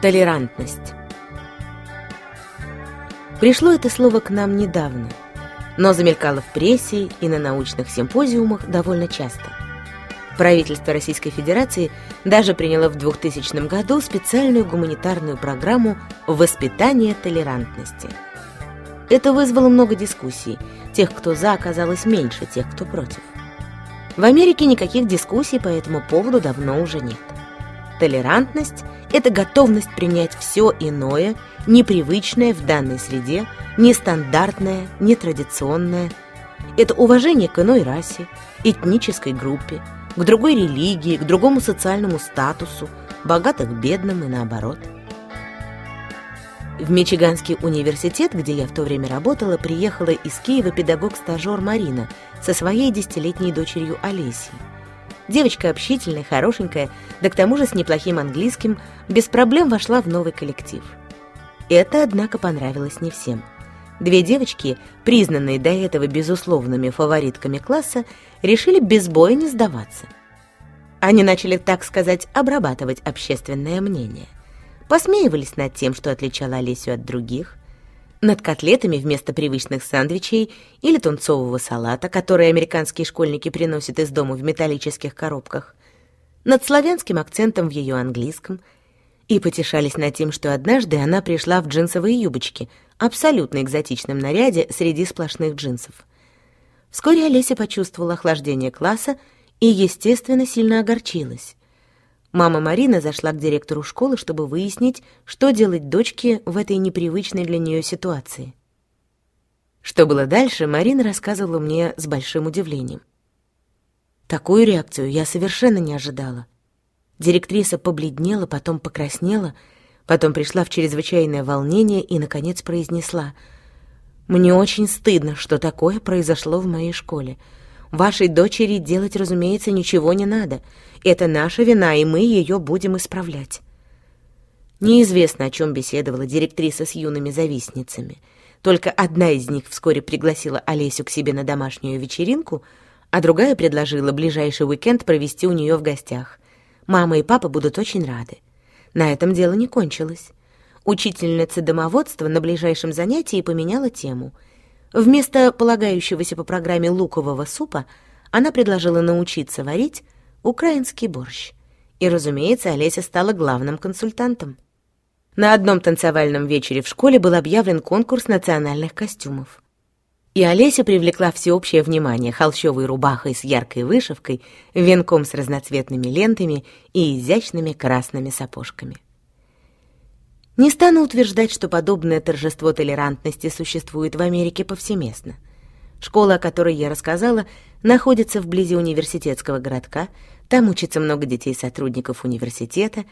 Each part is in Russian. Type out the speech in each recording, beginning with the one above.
Толерантность. Пришло это слово к нам недавно, но замелькало в прессе и на научных симпозиумах довольно часто. Правительство Российской Федерации даже приняло в 2000 году специальную гуманитарную программу «Воспитание толерантности». Это вызвало много дискуссий. Тех, кто за, оказалось меньше тех, кто против. В Америке никаких дискуссий по этому поводу давно уже нет. Толерантность – это готовность принять все иное, непривычное в данной среде, нестандартное, нетрадиционное. Это уважение к иной расе, этнической группе, к другой религии, к другому социальному статусу, богатых бедным и наоборот. В Мичиганский университет, где я в то время работала, приехала из Киева педагог-стажер Марина со своей десятилетней дочерью Олесей. Девочка общительная, хорошенькая, да к тому же с неплохим английским, без проблем вошла в новый коллектив. Это, однако, понравилось не всем. Две девочки, признанные до этого безусловными фаворитками класса, решили без боя не сдаваться. Они начали, так сказать, обрабатывать общественное мнение. Посмеивались над тем, что отличало Олесю от других, над котлетами вместо привычных сэндвичей или тунцового салата, которые американские школьники приносят из дома в металлических коробках, над славянским акцентом в ее английском, и потешались над тем, что однажды она пришла в джинсовые юбочки, абсолютно экзотичном наряде среди сплошных джинсов. Вскоре Олеся почувствовала охлаждение класса и, естественно, сильно огорчилась. Мама Марина зашла к директору школы, чтобы выяснить, что делать дочке в этой непривычной для нее ситуации. Что было дальше, Марина рассказывала мне с большим удивлением. Такую реакцию я совершенно не ожидала. Директриса побледнела, потом покраснела, потом пришла в чрезвычайное волнение и, наконец, произнесла «Мне очень стыдно, что такое произошло в моей школе. Вашей дочери делать, разумеется, ничего не надо. Это наша вина, и мы ее будем исправлять. Неизвестно, о чем беседовала директриса с юными завистницами. Только одна из них вскоре пригласила Олесю к себе на домашнюю вечеринку, а другая предложила ближайший уикенд провести у нее в гостях. Мама и папа будут очень рады. На этом дело не кончилось. Учительница домоводства на ближайшем занятии поменяла тему. Вместо полагающегося по программе лукового супа она предложила научиться варить украинский борщ. И, разумеется, Олеся стала главным консультантом. На одном танцевальном вечере в школе был объявлен конкурс национальных костюмов. И Олеся привлекла всеобщее внимание холщовой рубахой с яркой вышивкой, венком с разноцветными лентами и изящными красными сапожками. Не стану утверждать, что подобное торжество толерантности существует в Америке повсеместно — Школа, о которой я рассказала, находится вблизи университетского городка, там учится много детей-сотрудников университета,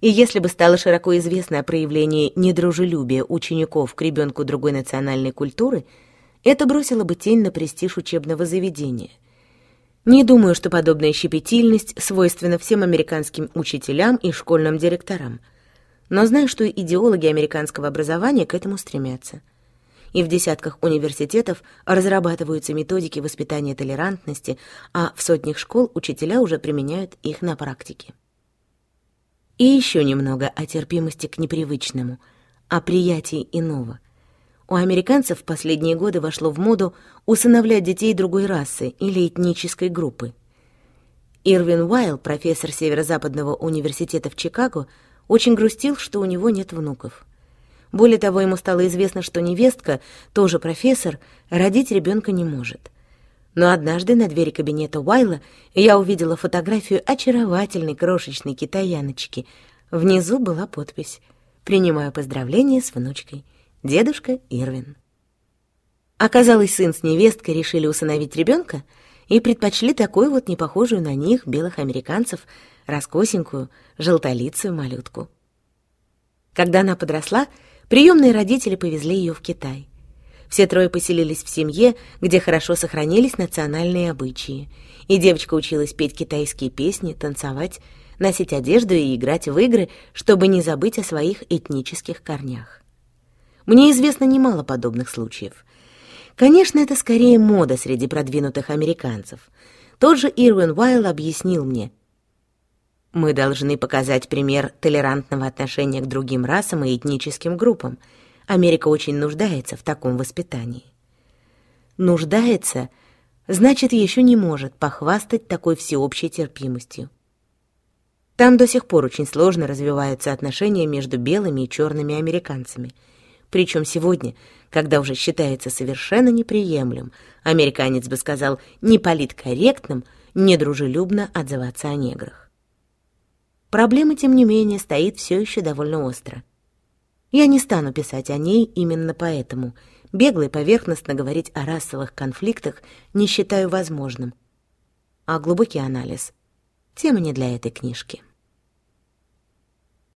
и если бы стало широко известно о проявлении недружелюбия учеников к ребенку другой национальной культуры, это бросило бы тень на престиж учебного заведения. Не думаю, что подобная щепетильность свойственна всем американским учителям и школьным директорам, но знаю, что идеологи американского образования к этому стремятся – и в десятках университетов разрабатываются методики воспитания толерантности, а в сотнях школ учителя уже применяют их на практике. И еще немного о терпимости к непривычному, о приятии иного. У американцев в последние годы вошло в моду усыновлять детей другой расы или этнической группы. Ирвин Уайл, профессор Северо-Западного университета в Чикаго, очень грустил, что у него нет внуков. Более того, ему стало известно, что невестка, тоже профессор, родить ребенка не может. Но однажды на двери кабинета Уайла я увидела фотографию очаровательной крошечной китаяночки. Внизу была подпись «Принимаю поздравления с внучкой. Дедушка Ирвин». Оказалось, сын с невесткой решили усыновить ребенка и предпочли такую вот непохожую на них белых американцев, раскосенькую, желтолицую малютку. Когда она подросла, Приемные родители повезли ее в Китай. Все трое поселились в семье, где хорошо сохранились национальные обычаи. И девочка училась петь китайские песни, танцевать, носить одежду и играть в игры, чтобы не забыть о своих этнических корнях. Мне известно немало подобных случаев. Конечно, это скорее мода среди продвинутых американцев. Тот же Ирвин Уайл объяснил мне. Мы должны показать пример толерантного отношения к другим расам и этническим группам. Америка очень нуждается в таком воспитании. Нуждается — значит, еще не может похвастать такой всеобщей терпимостью. Там до сих пор очень сложно развиваются отношения между белыми и черными американцами. Причем сегодня, когда уже считается совершенно неприемлем, американец бы сказал неполиткорректным, недружелюбно отзываться о неграх. Проблема, тем не менее, стоит все еще довольно остро. Я не стану писать о ней именно поэтому — бегло и поверхностно говорить о расовых конфликтах не считаю возможным. А глубокий анализ — тема не для этой книжки.